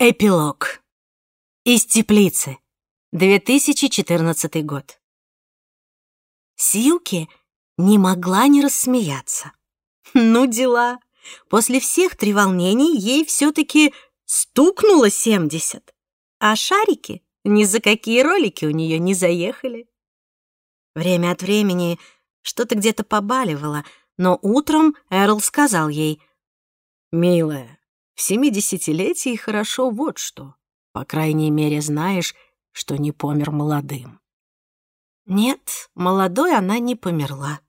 Эпилог. Из теплицы. 2014 год. Сьюки не могла не рассмеяться. Ну, дела. После всех треволнений ей все-таки стукнуло 70. А шарики ни за какие ролики у нее не заехали. Время от времени что-то где-то побаливало, но утром Эрл сказал ей, «Милая, в семидесятилетии хорошо вот что. По крайней мере, знаешь, что не помер молодым. Нет, молодой она не померла.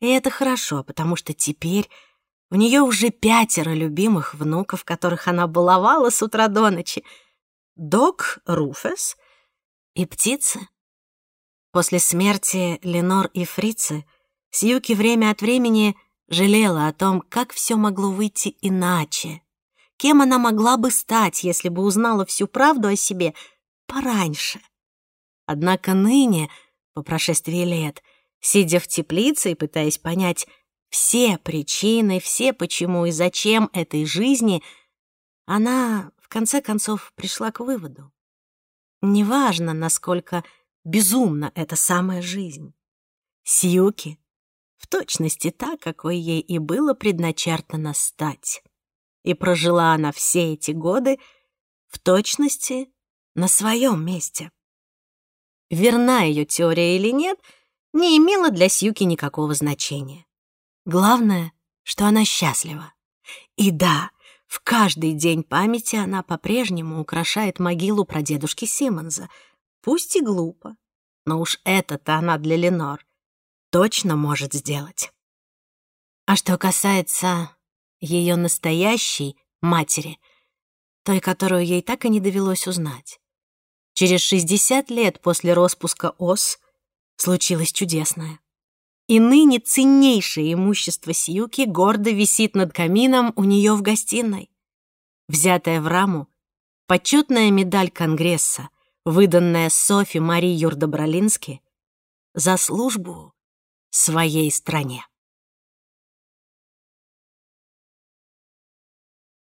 И это хорошо, потому что теперь у нее уже пятеро любимых внуков, которых она баловала с утра до ночи. Док Руфес и птицы. После смерти Ленор и Фрицы Сьюки время от времени жалела о том, как все могло выйти иначе, кем она могла бы стать, если бы узнала всю правду о себе пораньше. Однако ныне, по прошествии лет, сидя в теплице и пытаясь понять все причины, все почему и зачем этой жизни, она, в конце концов, пришла к выводу. Неважно, насколько безумна эта самая жизнь. Сьюки в точности так, какой ей и было предначертано стать и прожила она все эти годы в точности на своем месте. Верна ее теория или нет, не имело для Сьюки никакого значения. Главное, что она счастлива. И да, в каждый день памяти она по-прежнему украшает могилу прадедушки Симмонса. Пусть и глупо, но уж это-то она для Ленор точно может сделать. А что касается ее настоящей матери, той, которую ей так и не довелось узнать. Через 60 лет после распуска ОС случилось чудесное. И ныне ценнейшее имущество Сьюки гордо висит над камином у нее в гостиной. Взятая в раму, почетная медаль Конгресса, выданная Софи Марии Юрдобролински за службу своей стране.